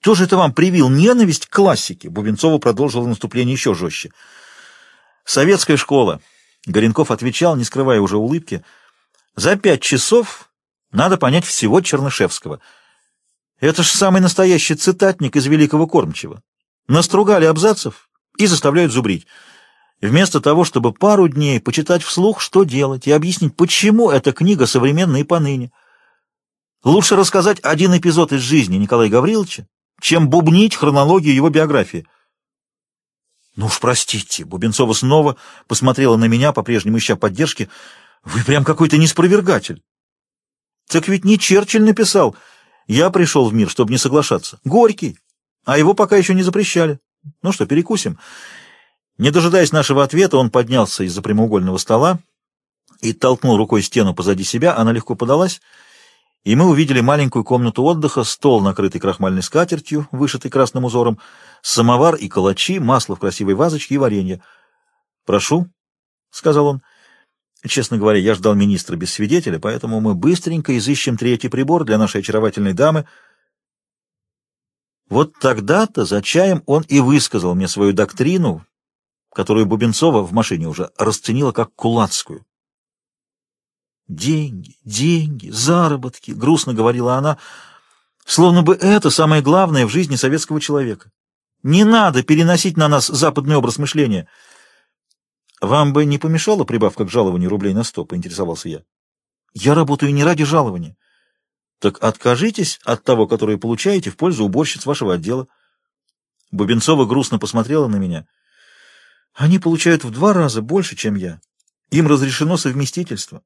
Кто же это вам привил ненависть к классике? Бубенцова продолжила наступление еще жестче. Советская школа. Горенков отвечал, не скрывая уже улыбки. За пять часов надо понять всего Чернышевского. Это же самый настоящий цитатник из Великого Кормчего. Настругали абзацев и заставляют зубрить. Вместо того, чтобы пару дней почитать вслух, что делать, и объяснить, почему эта книга современна и поныне. Лучше рассказать один эпизод из жизни Николая Гавриловича, чем бубнить хронологию его биографии. Ну уж простите, Бубенцова снова посмотрела на меня, по-прежнему ища поддержки. Вы прям какой-то неспровергатель. Так ведь не Черчилль написал. Я пришел в мир, чтобы не соглашаться. Горький. А его пока еще не запрещали. Ну что, перекусим. Не дожидаясь нашего ответа, он поднялся из-за прямоугольного стола и толкнул рукой стену позади себя. Она легко подалась и мы увидели маленькую комнату отдыха, стол, накрытый крахмальной скатертью, вышитый красным узором, самовар и калачи, масло в красивой вазочке и варенье. «Прошу», — сказал он. «Честно говоря, я ждал министра без свидетеля, поэтому мы быстренько изыщем третий прибор для нашей очаровательной дамы». Вот тогда-то за чаем он и высказал мне свою доктрину, которую Бубенцова в машине уже расценила как кулацкую. Деньги, деньги, заработки, грустно говорила она, словно бы это самое главное в жизни советского человека. Не надо переносить на нас западный образ мышления. Вам бы не помешала прибавка к жалованию рублей на сто, поинтересовался я. Я работаю не ради жалования. Так откажитесь от того, которое получаете в пользу уборщиц вашего отдела. Бубенцова грустно посмотрела на меня. Они получают в два раза больше, чем я. Им разрешено совместительство.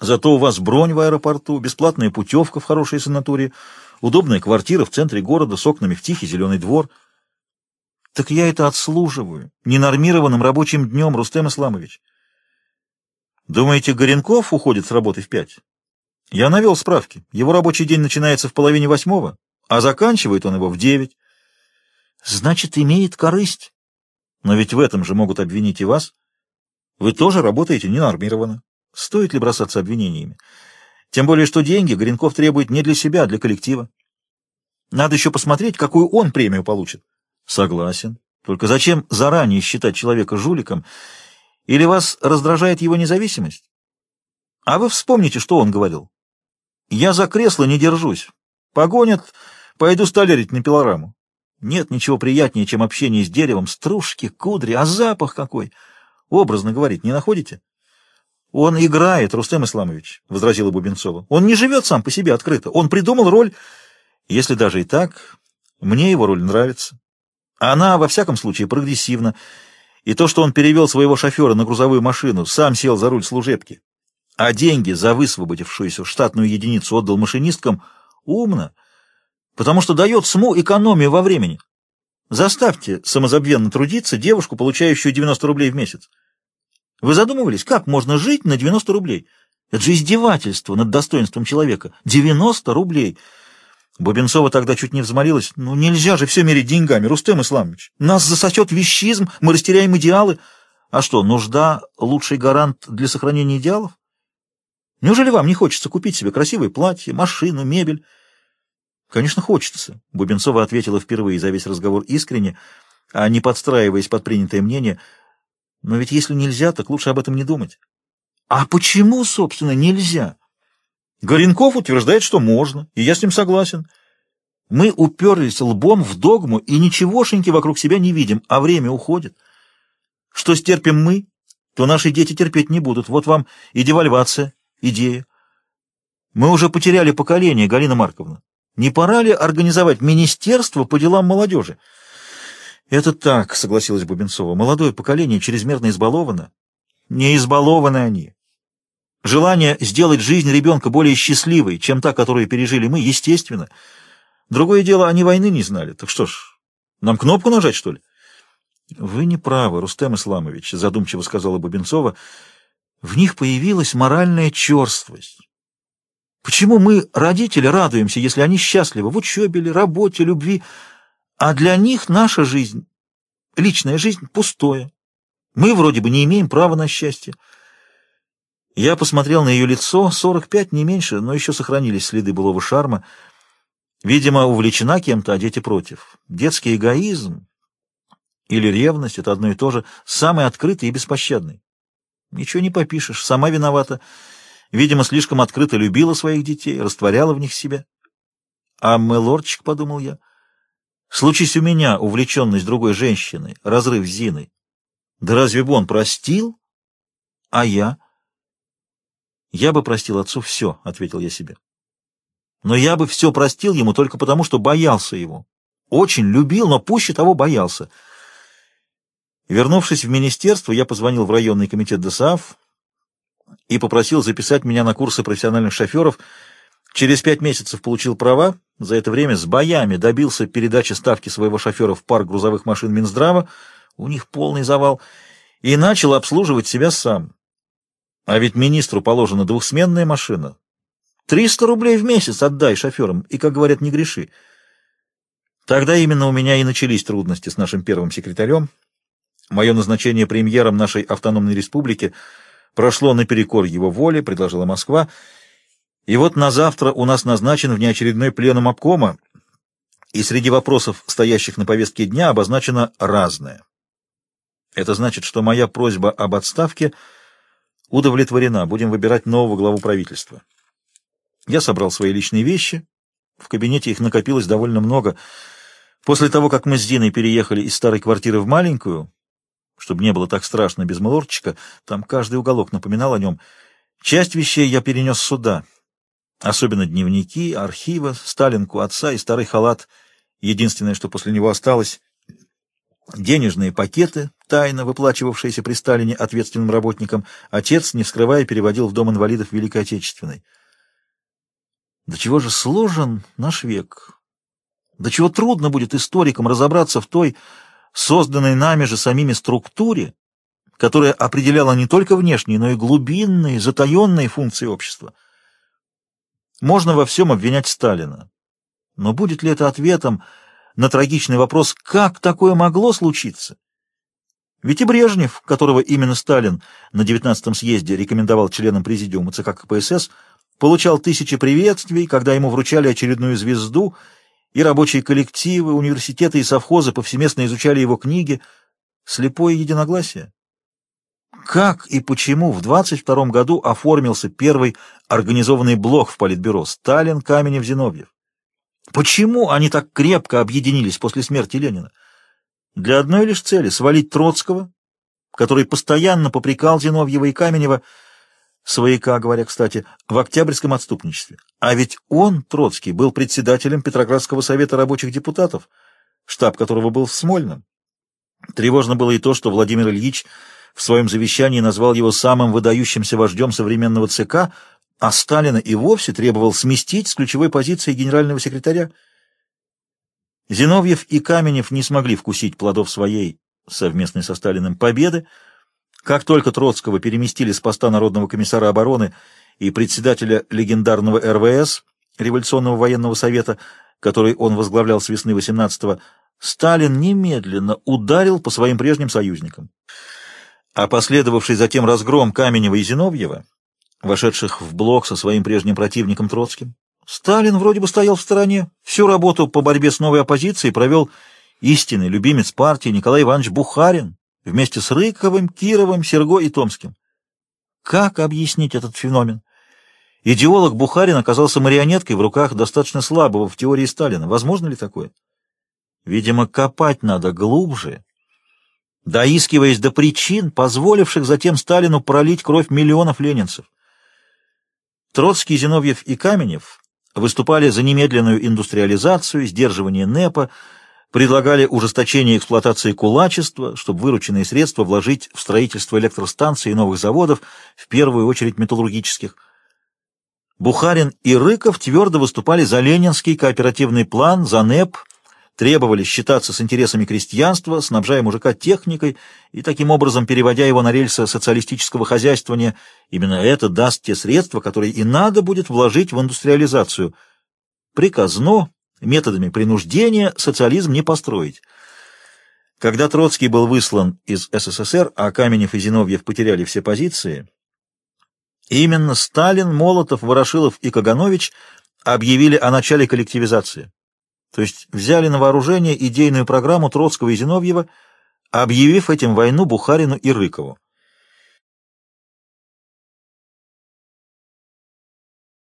Зато у вас бронь в аэропорту, бесплатная путевка в хорошей санатории, удобная квартира в центре города с окнами в тихий зеленый двор. Так я это отслуживаю ненормированным рабочим днем, Рустем Исламович. Думаете, Горенков уходит с работы в пять? Я навел справки. Его рабочий день начинается в половине восьмого, а заканчивает он его в девять. Значит, имеет корысть. Но ведь в этом же могут обвинить и вас. Вы тоже работаете ненормированно. Стоит ли бросаться обвинениями? Тем более, что деньги Горенков требует не для себя, а для коллектива. Надо еще посмотреть, какую он премию получит. Согласен. Только зачем заранее считать человека жуликом? Или вас раздражает его независимость? А вы вспомните, что он говорил. Я за кресло не держусь. Погонят, пойду столярить на пилораму. Нет ничего приятнее, чем общение с деревом, стружки, кудри, а запах какой! Образно говорить, не находите? «Он играет, Рустем Исламович», — возразила Бубенцова. «Он не живет сам по себе открыто. Он придумал роль. Если даже и так, мне его роль нравится. Она, во всяком случае, прогрессивна. И то, что он перевел своего шофера на грузовую машину, сам сел за руль служебки, а деньги за высвободившуюся штатную единицу отдал машинисткам, умно, потому что дает СМУ экономию во времени. Заставьте самозабвенно трудиться девушку, получающую 90 рублей в месяц. Вы задумывались, как можно жить на 90 рублей? Это же издевательство над достоинством человека. 90 рублей! Бубенцова тогда чуть не взмолилась. Ну нельзя же все мерить деньгами, Рустем Исламович. Нас засосет вещизм, мы растеряем идеалы. А что, нужда — лучший гарант для сохранения идеалов? Неужели вам не хочется купить себе красивое платье, машину, мебель? Конечно, хочется. Бубенцова ответила впервые за весь разговор искренне, а не подстраиваясь под принятое мнение — но ведь если нельзя, так лучше об этом не думать. А почему, собственно, нельзя? Горенков утверждает, что можно, и я с ним согласен. Мы уперлись лбом в догму и ничегошеньки вокруг себя не видим, а время уходит. Что стерпим мы, то наши дети терпеть не будут. Вот вам и девальвация, идея. Мы уже потеряли поколение, Галина Марковна. Не пора ли организовать министерство по делам молодежи? «Это так», — согласилась Бубенцова. «Молодое поколение чрезмерно избаловано». «Не избалованы они. Желание сделать жизнь ребенка более счастливой, чем та, которую пережили мы, естественно. Другое дело, они войны не знали. Так что ж, нам кнопку нажать, что ли?» «Вы не правы, Рустем Исламович», — задумчиво сказала Бубенцова. «В них появилась моральная черствость». Почему мы, родители, радуемся, если они счастливы в учебе или работе, любви, а для них наша жизнь, личная жизнь, пустое. Мы вроде бы не имеем права на счастье. Я посмотрел на ее лицо, 45, не меньше, но еще сохранились следы былого шарма. Видимо, увлечена кем-то, а дети против. Детский эгоизм или ревность — это одно и то же, самый открытый и беспощадный. Ничего не попишешь, сама виновата. Видимо, слишком открыто любила своих детей, растворяла в них себя. А Мелорчик, — подумал я, — случись у меня увлеченность другой женщиной, разрыв с Зиной. Да разве бы он простил? А я? Я бы простил отцу все, — ответил я себе. Но я бы все простил ему только потому, что боялся его. Очень любил, но пуще того боялся. Вернувшись в министерство, я позвонил в районный комитет ДСАФ и попросил записать меня на курсы профессиональных шоферов. Через пять месяцев получил права, за это время с боями добился передачи ставки своего шофера в парк грузовых машин Минздрава, у них полный завал, и начал обслуживать себя сам. А ведь министру положена двухсменная машина. Триста рублей в месяц отдай шоферам, и, как говорят, не греши. Тогда именно у меня и начались трудности с нашим первым секретарем. Мое назначение премьером нашей автономной республики прошло наперекор его воле, предложила Москва. И вот на завтра у нас назначен внеочередной пленум обкома, и среди вопросов, стоящих на повестке дня, обозначено разное. Это значит, что моя просьба об отставке удовлетворена. Будем выбирать нового главу правительства. Я собрал свои личные вещи. В кабинете их накопилось довольно много. После того, как мы с Диной переехали из старой квартиры в маленькую, чтобы не было так страшно без Малорчика, там каждый уголок напоминал о нем, часть вещей я перенес сюда. Особенно дневники, архивы, сталинку отца и старый халат. Единственное, что после него осталось — денежные пакеты, тайно выплачивавшиеся при Сталине ответственным работникам, отец, не вскрывая, переводил в Дом инвалидов Великой Отечественной. До чего же сложен наш век? До чего трудно будет историкам разобраться в той, созданной нами же самими структуре, которая определяла не только внешние, но и глубинные, затаенные функции общества. Можно во всем обвинять Сталина. Но будет ли это ответом на трагичный вопрос, как такое могло случиться? Ведь и Брежнев, которого именно Сталин на 19-м съезде рекомендовал членам президиума ЦК КПСС, получал тысячи приветствий, когда ему вручали очередную звезду, и рабочие коллективы, университеты и совхозы повсеместно изучали его книги. Слепое единогласие. Как и почему в 22 году оформился первый организованный блок в Политбюро Сталин, Каменев, Зиновьев? Почему они так крепко объединились после смерти Ленина? Для одной лишь цели — свалить Троцкого, который постоянно попрекал Зиновьева и Каменева, свояка, говоря, кстати, в октябрьском отступничестве. А ведь он, Троцкий, был председателем Петроградского совета рабочих депутатов, штаб которого был в Смольном. Тревожно было и то, что Владимир Ильич в своем завещании назвал его самым выдающимся вождем современного ЦК, а Сталина и вовсе требовал сместить с ключевой позиции генерального секретаря. Зиновьев и Каменев не смогли вкусить плодов своей совместной со Сталиным победы, как только Троцкого переместили с поста Народного комиссара обороны и председателя легендарного РВС, Революционного военного совета, который он возглавлял с весны 18-го, Сталин немедленно ударил по своим прежним союзникам. А последовавший затем разгром Каменева и Зиновьева, вошедших в блок со своим прежним противником Троцким, Сталин вроде бы стоял в стороне, всю работу по борьбе с новой оппозицией провел истинный любимец партии Николай Иванович Бухарин, вместе с Рыковым, Кировым, Серго и Томским. Как объяснить этот феномен? Идеолог Бухарин оказался марионеткой в руках достаточно слабого в теории Сталина. Возможно ли такое? Видимо, копать надо глубже, доискиваясь до причин, позволивших затем Сталину пролить кровь миллионов ленинцев. Троцкий, Зиновьев и Каменев выступали за немедленную индустриализацию, сдерживание НЭПа, предлагали ужесточение эксплуатации кулачества, чтобы вырученные средства вложить в строительство электростанций и новых заводов, в первую очередь металлургических. Бухарин и Рыков твердо выступали за ленинский кооперативный план, за НЭП, требовали считаться с интересами крестьянства, снабжая мужика техникой и таким образом переводя его на рельсы социалистического хозяйствования. Именно это даст те средства, которые и надо будет вложить в индустриализацию. Приказно, Методами принуждения социализм не построить. Когда Троцкий был выслан из СССР, а Каменев и Зиновьев потеряли все позиции, именно Сталин, Молотов, Ворошилов и Каганович объявили о начале коллективизации. То есть взяли на вооружение идейную программу Троцкого и Зиновьева, объявив этим войну Бухарину и Рыкову.